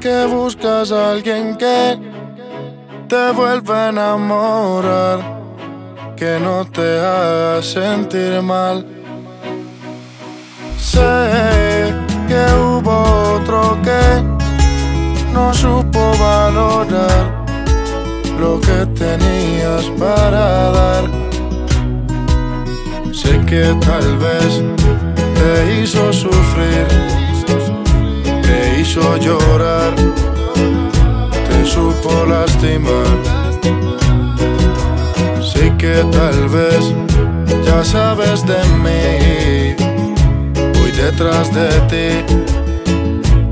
que buscas a alguien que te vuelva a enamorar, que no te haga sentir mal. Sé que hubo otro que no supo valorar lo que tenías para dar. Sé que tal vez te hizo sufrir, hizo llorar, te supo lastimar. Sé que tal vez ya sabes de mí, voy detrás de ti,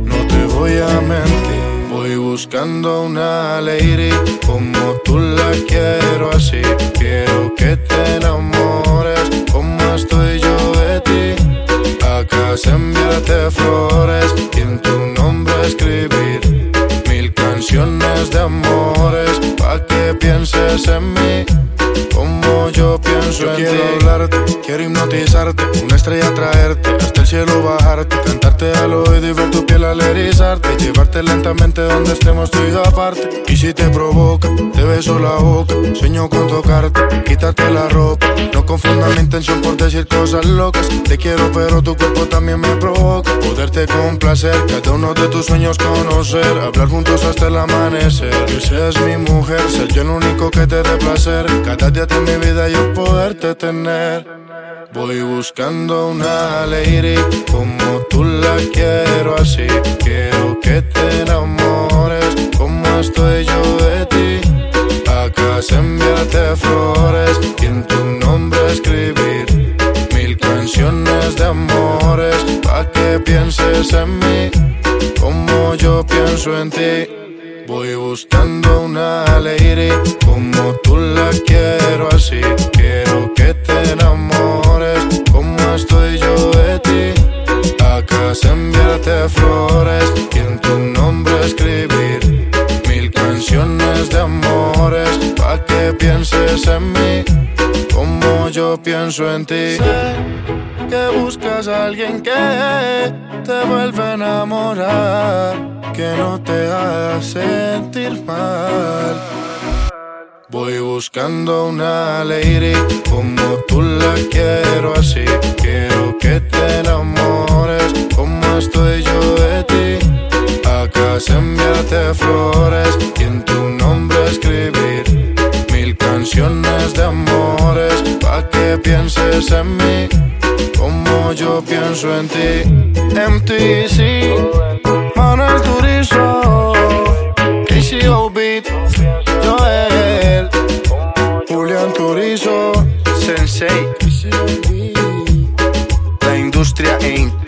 no te voy a mentir. Voy buscando una lady como tú la quiero así. Quiero que te pienses en mí como yo pienso en quiero hablarte, quiero hipnotizarte, una estrella traerte, hasta el cielo bajarte, cantarte al oído y ver tu piel al erizarte, llevarte lentamente donde estemos tú y aparte. Y si te provoca, te beso la boca, sueño con tocarte, quitarte la ropa. No confunda mi intención por decir cosas locas. Te quiero, pero tu cuerpo también me provoca. Poderte complacer, cada uno de tus sueños conocer, hablar juntos hasta el amanecer. Que seas mi mujer, ser yo el único que te dé placer. Cada día de mi vida yo poderte tener. Voy buscando una lady como tú la quiero así. Quiero que te enamores como estoy yo de. Se enviarte flores y en tu nombre escribir mil canciones de amores pa' que pienses en mí como yo pienso en ti. Voy buscando una lady como tú la quiero así. Quiero que te enamores como estoy yo de ti. Acá enviarte flores y amores pa' que pienses en mí como yo pienso en ti. Sé que buscas a alguien que te vuelva a enamorar que no te haga sentir mal. Voy buscando una lady como tú la quiero así. Quiero que te enamores como estoy yo de ti. Acá se enviarte flores pienses en mí como yo pienso en ti. MTC Manuel Turizo, KCO Beat, Joel, Julián Turizo, Sensei. La industria Inc.